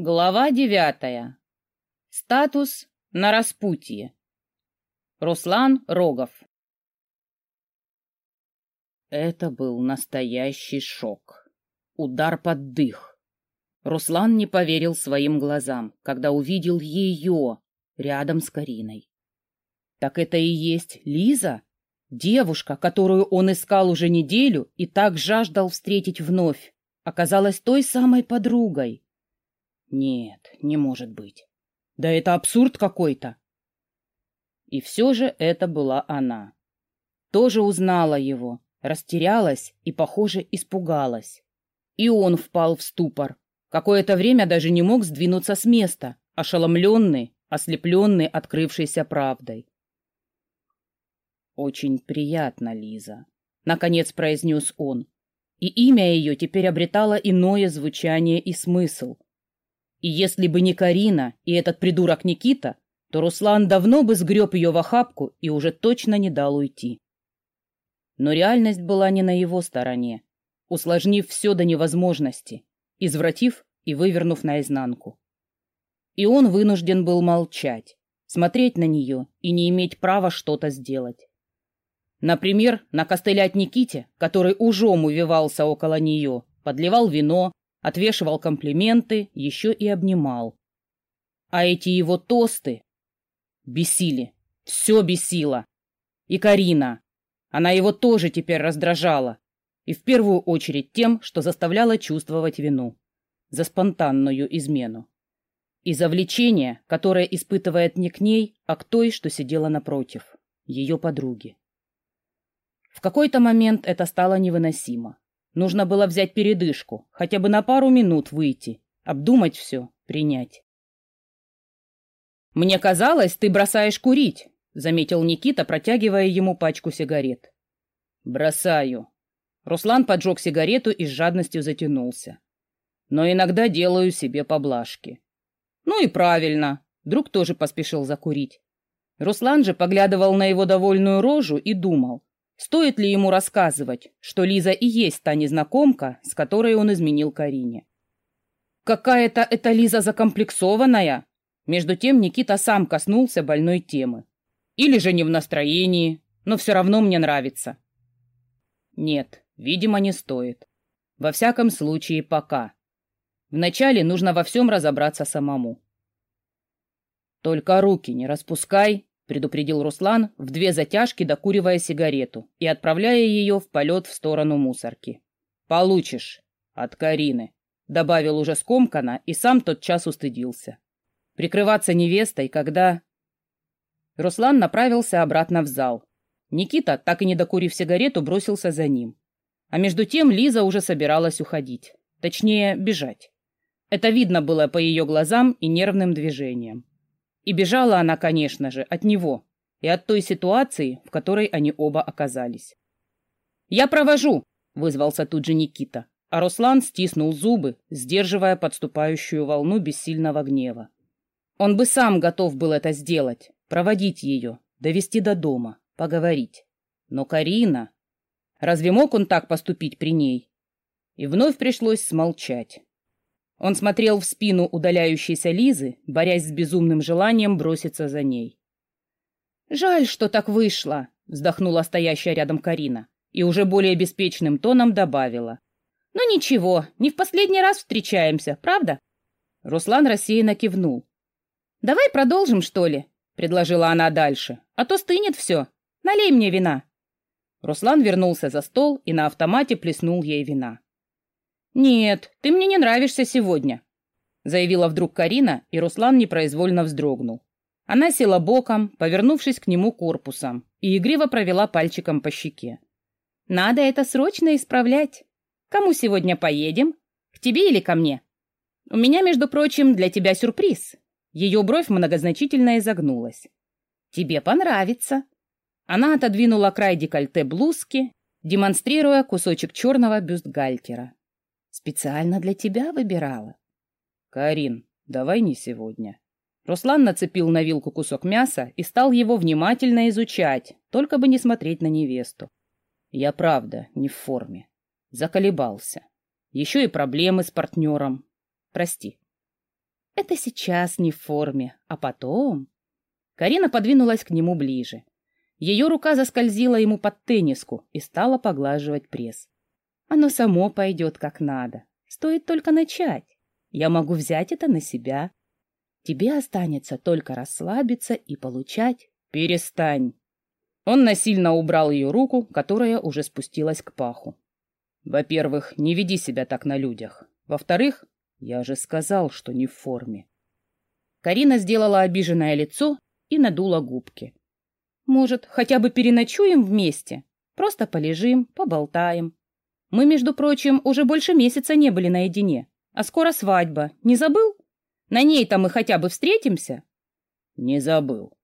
Глава девятая. Статус на распутье. Руслан Рогов. Это был настоящий шок. Удар под дых. Руслан не поверил своим глазам, когда увидел ее рядом с Кариной. Так это и есть Лиза? Девушка, которую он искал уже неделю и так жаждал встретить вновь, оказалась той самой подругой. Нет, не может быть. Да это абсурд какой-то. И все же это была она. Тоже узнала его, растерялась и, похоже, испугалась. И он впал в ступор. Какое-то время даже не мог сдвинуться с места, ошеломленный, ослепленный открывшейся правдой. «Очень приятно, Лиза», — наконец произнес он. И имя ее теперь обретало иное звучание и смысл — и если бы не Карина и этот придурок Никита, то Руслан давно бы сгреб ее в охапку и уже точно не дал уйти. Но реальность была не на его стороне, усложнив все до невозможности, извратив и вывернув наизнанку. И он вынужден был молчать, смотреть на нее и не иметь права что-то сделать. Например, накостылять Никите, который ужом увивался около нее, подливал вино, отвешивал комплименты, еще и обнимал. А эти его тосты бесили, все бесило. И Карина, она его тоже теперь раздражала, и в первую очередь тем, что заставляла чувствовать вину за спонтанную измену. И за влечение, которое испытывает не к ней, а к той, что сидела напротив, ее подруге. В какой-то момент это стало невыносимо. Нужно было взять передышку, хотя бы на пару минут выйти, обдумать все, принять. «Мне казалось, ты бросаешь курить», — заметил Никита, протягивая ему пачку сигарет. «Бросаю». Руслан поджег сигарету и с жадностью затянулся. «Но иногда делаю себе поблажки». «Ну и правильно», — друг тоже поспешил закурить. Руслан же поглядывал на его довольную рожу и думал, Стоит ли ему рассказывать, что Лиза и есть та незнакомка, с которой он изменил Карине? Какая-то эта Лиза закомплексованная. Между тем Никита сам коснулся больной темы. Или же не в настроении, но все равно мне нравится. Нет, видимо, не стоит. Во всяком случае, пока. Вначале нужно во всем разобраться самому. Только руки не распускай предупредил Руслан, в две затяжки докуривая сигарету и отправляя ее в полет в сторону мусорки. «Получишь. От Карины», — добавил уже скомканно и сам тот час устыдился. Прикрываться невестой, когда... Руслан направился обратно в зал. Никита, так и не докурив сигарету, бросился за ним. А между тем Лиза уже собиралась уходить. Точнее, бежать. Это видно было по ее глазам и нервным движениям. И бежала она, конечно же, от него и от той ситуации, в которой они оба оказались. «Я провожу!» — вызвался тут же Никита, а Руслан стиснул зубы, сдерживая подступающую волну бессильного гнева. Он бы сам готов был это сделать, проводить ее, довести до дома, поговорить. Но Карина... Разве мог он так поступить при ней? И вновь пришлось смолчать. Он смотрел в спину удаляющейся Лизы, борясь с безумным желанием броситься за ней. «Жаль, что так вышло», — вздохнула стоящая рядом Карина и уже более беспечным тоном добавила. «Ну ничего, не в последний раз встречаемся, правда?» Руслан рассеянно кивнул. «Давай продолжим, что ли?» — предложила она дальше. «А то стынет все. Налей мне вина». Руслан вернулся за стол и на автомате плеснул ей вина. «Нет, ты мне не нравишься сегодня», — заявила вдруг Карина, и Руслан непроизвольно вздрогнул. Она села боком, повернувшись к нему корпусом, и игриво провела пальчиком по щеке. «Надо это срочно исправлять. Кому сегодня поедем? К тебе или ко мне? У меня, между прочим, для тебя сюрприз». Ее бровь многозначительно изогнулась. «Тебе понравится». Она отодвинула край декольте блузки, демонстрируя кусочек черного бюстгальтера. Специально для тебя выбирала. Карин, давай не сегодня. Руслан нацепил на вилку кусок мяса и стал его внимательно изучать, только бы не смотреть на невесту. Я правда не в форме. Заколебался. Еще и проблемы с партнером. Прости. Это сейчас не в форме, а потом... Карина подвинулась к нему ближе. Ее рука заскользила ему под тенниску и стала поглаживать пресс. Оно само пойдет как надо. Стоит только начать. Я могу взять это на себя. Тебе останется только расслабиться и получать. Перестань. Он насильно убрал ее руку, которая уже спустилась к паху. Во-первых, не веди себя так на людях. Во-вторых, я же сказал, что не в форме. Карина сделала обиженное лицо и надула губки. Может, хотя бы переночуем вместе? Просто полежим, поболтаем. Мы, между прочим, уже больше месяца не были наедине. А скоро свадьба. Не забыл? На ней-то мы хотя бы встретимся? Не забыл.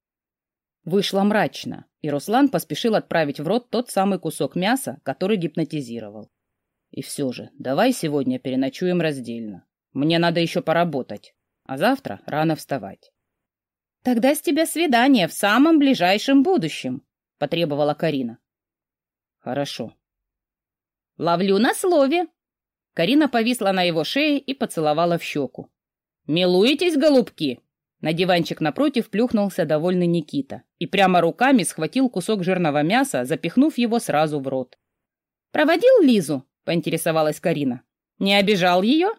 Вышло мрачно, и Руслан поспешил отправить в рот тот самый кусок мяса, который гипнотизировал. И все же, давай сегодня переночуем раздельно. Мне надо еще поработать, а завтра рано вставать. Тогда с тебя свидание в самом ближайшем будущем, потребовала Карина. Хорошо. Ловлю на слове. Карина повисла на его шее и поцеловала в щеку. Милуетесь, голубки? На диванчик напротив плюхнулся довольный Никита и прямо руками схватил кусок жирного мяса, запихнув его сразу в рот. «Проводил Лизу?» — поинтересовалась Карина. «Не обижал ее?»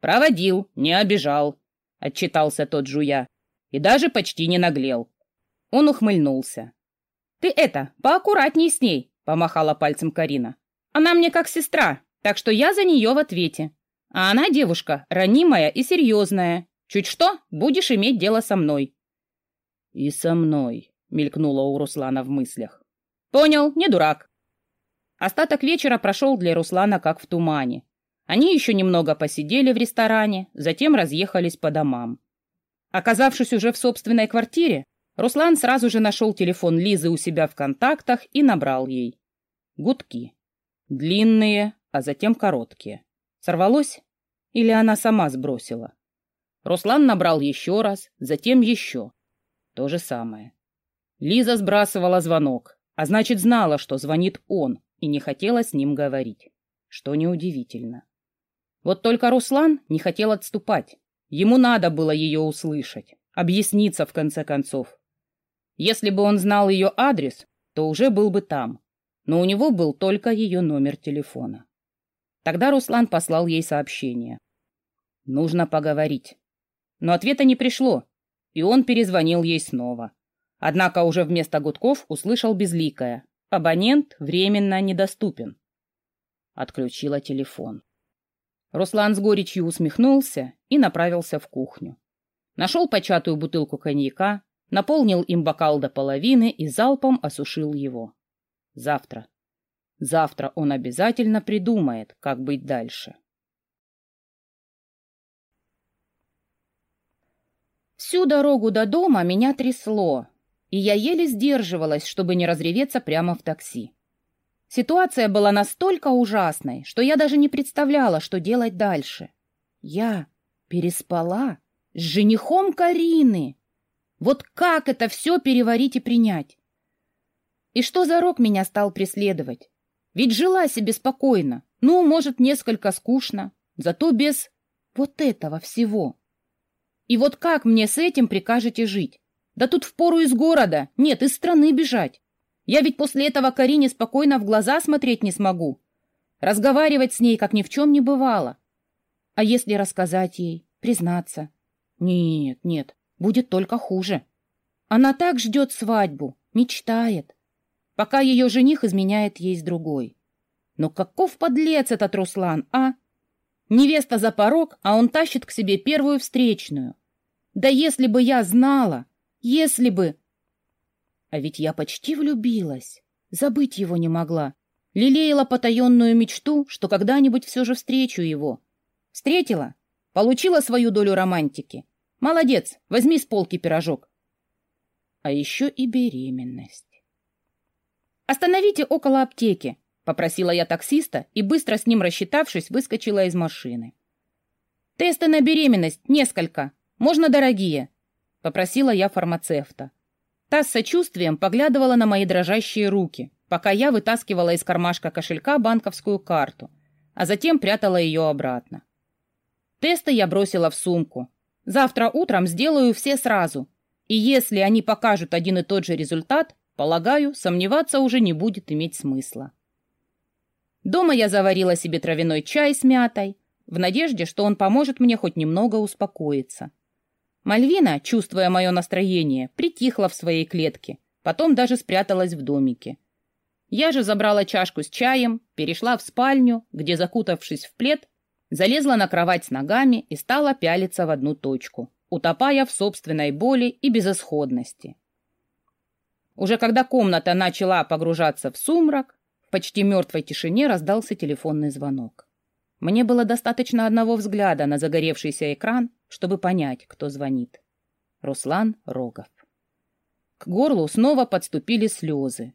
«Проводил, не обижал», — отчитался тот жуя и даже почти не наглел. Он ухмыльнулся. «Ты это, поаккуратней с ней», — помахала пальцем Карина. «Она мне как сестра, так что я за нее в ответе. А она девушка ранимая и серьезная. Чуть что, будешь иметь дело со мной». «И со мной», — мелькнуло у Руслана в мыслях. «Понял, не дурак». Остаток вечера прошел для Руслана как в тумане. Они еще немного посидели в ресторане, затем разъехались по домам. Оказавшись уже в собственной квартире, Руслан сразу же нашел телефон Лизы у себя в контактах и набрал ей. Гудки. Длинные, а затем короткие. Сорвалось? Или она сама сбросила? Руслан набрал еще раз, затем еще. То же самое. Лиза сбрасывала звонок, а значит знала, что звонит он, и не хотела с ним говорить. Что неудивительно. Вот только Руслан не хотел отступать. Ему надо было ее услышать, объясниться в конце концов. Если бы он знал ее адрес, то уже был бы там, но у него был только ее номер телефона. Тогда Руслан послал ей сообщение. «Нужно поговорить». Но ответа не пришло, и он перезвонил ей снова. Однако уже вместо гудков услышал безликое. Абонент временно недоступен. Отключила телефон. Руслан с горечью усмехнулся и направился в кухню. Нашел початую бутылку коньяка, наполнил им бокал до половины и залпом осушил его. Завтра. Завтра он обязательно придумает, как быть дальше. Всю дорогу до дома меня трясло, и я еле сдерживалась, чтобы не разреветься прямо в такси. Ситуация была настолько ужасной, что я даже не представляла, что делать дальше. Я переспала с женихом Карины. Вот как это все переварить и принять? И что за рок меня стал преследовать? Ведь жила себе спокойно. Ну, может, несколько скучно, зато без вот этого всего. И вот как мне с этим прикажете жить? Да тут впору из города, нет, из страны бежать. Я ведь после этого Карине спокойно в глаза смотреть не смогу. Разговаривать с ней, как ни в чем не бывало. А если рассказать ей, признаться? Нет, нет, будет только хуже. Она так ждет свадьбу, мечтает, пока ее жених изменяет ей с другой. Но каков подлец этот Руслан, а? Невеста за порог, а он тащит к себе первую встречную. Да если бы я знала, если бы... А ведь я почти влюбилась. Забыть его не могла. Лелеяла потаенную мечту, что когда-нибудь все же встречу его. Встретила? Получила свою долю романтики. Молодец, возьми с полки пирожок. А еще и беременность. «Остановите около аптеки», — попросила я таксиста и, быстро с ним рассчитавшись, выскочила из машины. «Тесты на беременность несколько. Можно дорогие», — попросила я фармацевта. Та с сочувствием поглядывала на мои дрожащие руки, пока я вытаскивала из кармашка кошелька банковскую карту, а затем прятала ее обратно. Тесты я бросила в сумку. Завтра утром сделаю все сразу. И если они покажут один и тот же результат, полагаю, сомневаться уже не будет иметь смысла. Дома я заварила себе травяной чай с мятой, в надежде, что он поможет мне хоть немного успокоиться. Мальвина, чувствуя мое настроение, притихла в своей клетке, потом даже спряталась в домике. Я же забрала чашку с чаем, перешла в спальню, где, закутавшись в плед, залезла на кровать с ногами и стала пялиться в одну точку, утопая в собственной боли и безысходности. Уже когда комната начала погружаться в сумрак, в почти мертвой тишине раздался телефонный звонок. Мне было достаточно одного взгляда на загоревшийся экран, чтобы понять, кто звонит. Руслан Рогов. К горлу снова подступили слезы,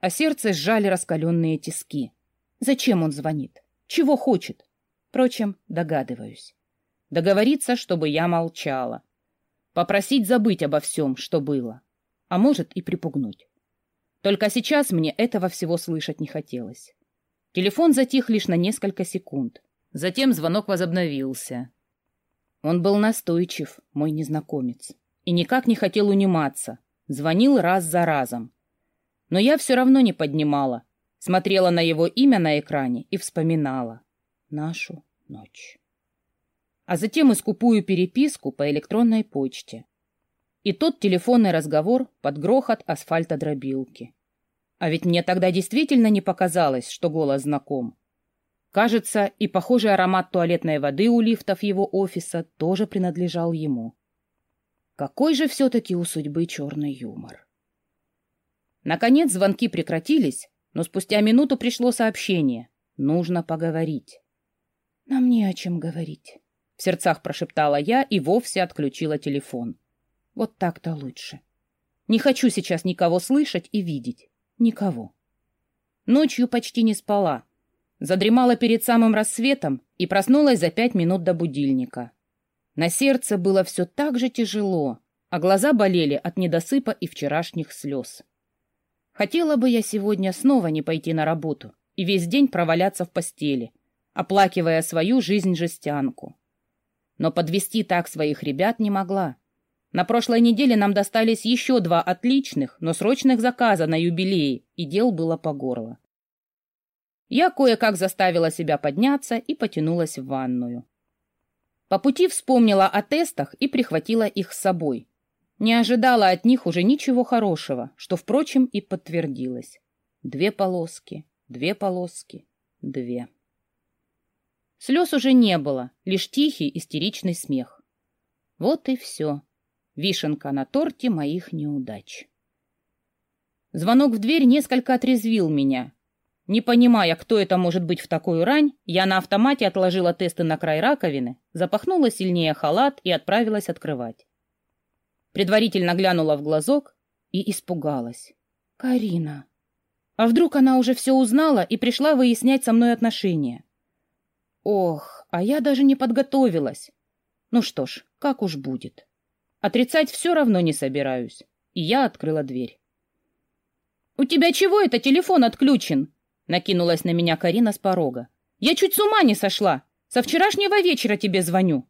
а сердце сжали раскаленные тиски. Зачем он звонит? Чего хочет? Впрочем, догадываюсь. Договориться, чтобы я молчала. Попросить забыть обо всем, что было. А может и припугнуть. Только сейчас мне этого всего слышать не хотелось. Телефон затих лишь на несколько секунд. Затем звонок возобновился. Он был настойчив, мой незнакомец, и никак не хотел униматься. Звонил раз за разом. Но я все равно не поднимала. Смотрела на его имя на экране и вспоминала нашу ночь. А затем искупую переписку по электронной почте. И тот телефонный разговор под грохот асфальтодробилки. А ведь мне тогда действительно не показалось, что голос знаком. Кажется, и похожий аромат туалетной воды у лифтов его офиса тоже принадлежал ему. Какой же все-таки у судьбы черный юмор. Наконец звонки прекратились, но спустя минуту пришло сообщение. Нужно поговорить. «Нам не о чем говорить», — в сердцах прошептала я и вовсе отключила телефон. «Вот так-то лучше. Не хочу сейчас никого слышать и видеть. Никого. Ночью почти не спала. Задремала перед самым рассветом и проснулась за пять минут до будильника. На сердце было все так же тяжело, а глаза болели от недосыпа и вчерашних слез. Хотела бы я сегодня снова не пойти на работу и весь день проваляться в постели, оплакивая свою жизнь-жестянку. Но подвести так своих ребят не могла. На прошлой неделе нам достались еще два отличных, но срочных заказа на юбилей, и дел было по горло. Я кое-как заставила себя подняться и потянулась в ванную. По пути вспомнила о тестах и прихватила их с собой. Не ожидала от них уже ничего хорошего, что, впрочем, и подтвердилось. Две полоски, две полоски, две. Слез уже не было, лишь тихий истеричный смех. Вот и все. Вишенка на торте моих неудач. Звонок в дверь несколько отрезвил меня. Не понимая, кто это может быть в такую рань, я на автомате отложила тесты на край раковины, запахнула сильнее халат и отправилась открывать. Предварительно глянула в глазок и испугалась. «Карина! А вдруг она уже все узнала и пришла выяснять со мной отношения?» «Ох, а я даже не подготовилась. Ну что ж, как уж будет». Отрицать все равно не собираюсь. И я открыла дверь. «У тебя чего это телефон отключен?» Накинулась на меня Карина с порога. «Я чуть с ума не сошла. Со вчерашнего вечера тебе звоню».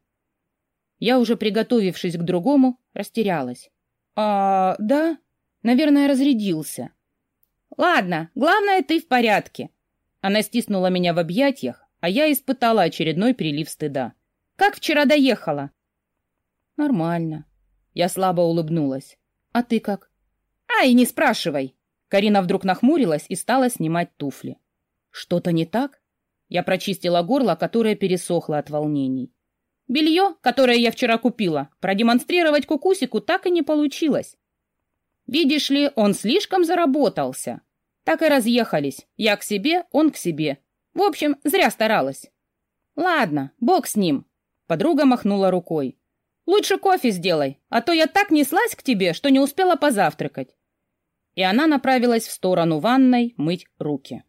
Я, уже приготовившись к другому, растерялась. «А, да? Наверное, разрядился». «Ладно, главное, ты в порядке». Она стиснула меня в объятиях, а я испытала очередной прилив стыда. «Как вчера доехала?» «Нормально. Я слабо улыбнулась. «А ты как?» «Ай, не спрашивай!» Карина вдруг нахмурилась и стала снимать туфли. «Что-то не так?» Я прочистила горло, которое пересохло от волнений. Белье, которое я вчера купила, продемонстрировать кукусику так и не получилось. Видишь ли, он слишком заработался. Так и разъехались. Я к себе, он к себе. В общем, зря старалась. Ладно, бог с ним. Подруга махнула рукой. Лучше кофе сделай, а то я так неслась к тебе, что не успела позавтракать. И она направилась в сторону ванной мыть руки.